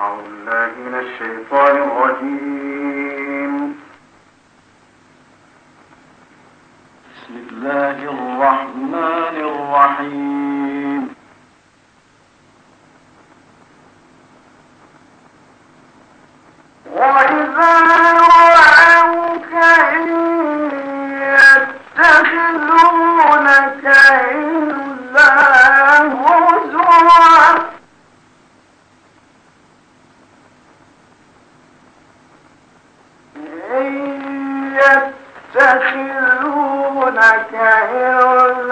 أعوذ بالله من الشيطان الرجيم. بسم الله الرحمن الرحيم. وإذا إن يتخذونك إلا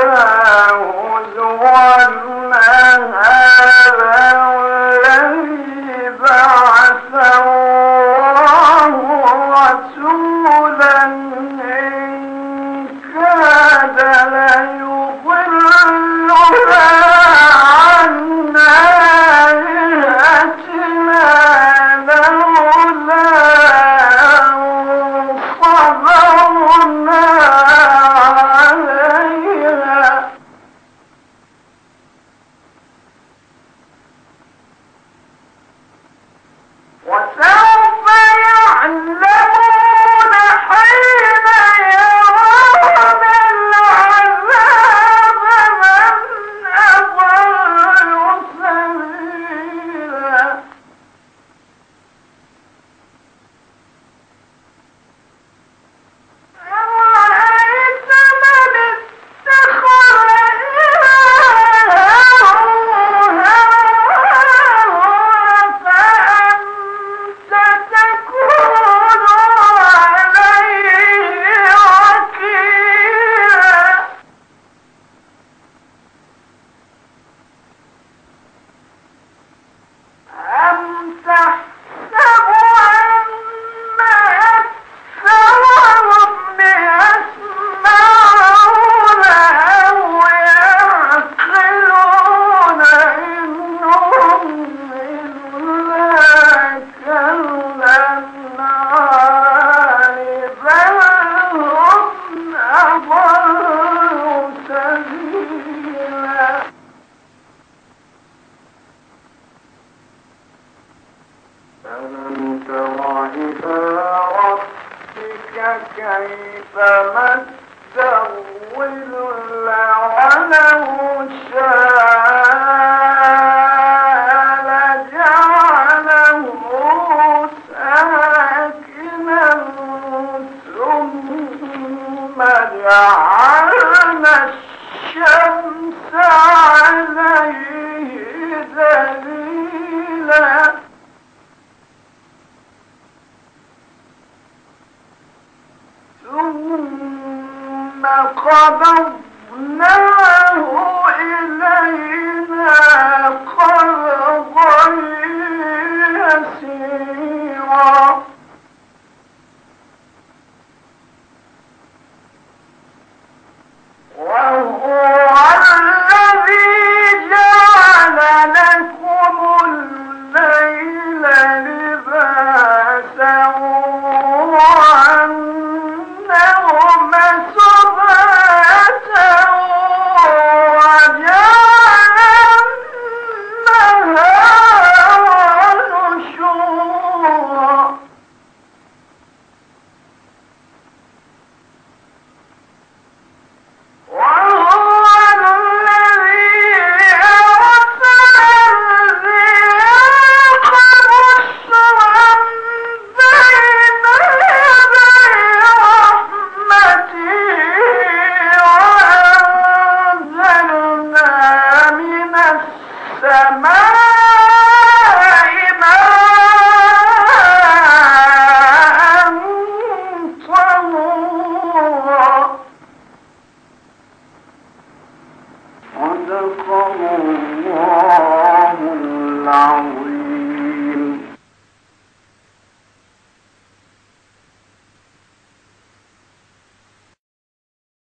ألم تر إلى ربك. كيف مد الظل ولو شاء جعلنا الشمس عليه دليلا ثم قبضناه Samara!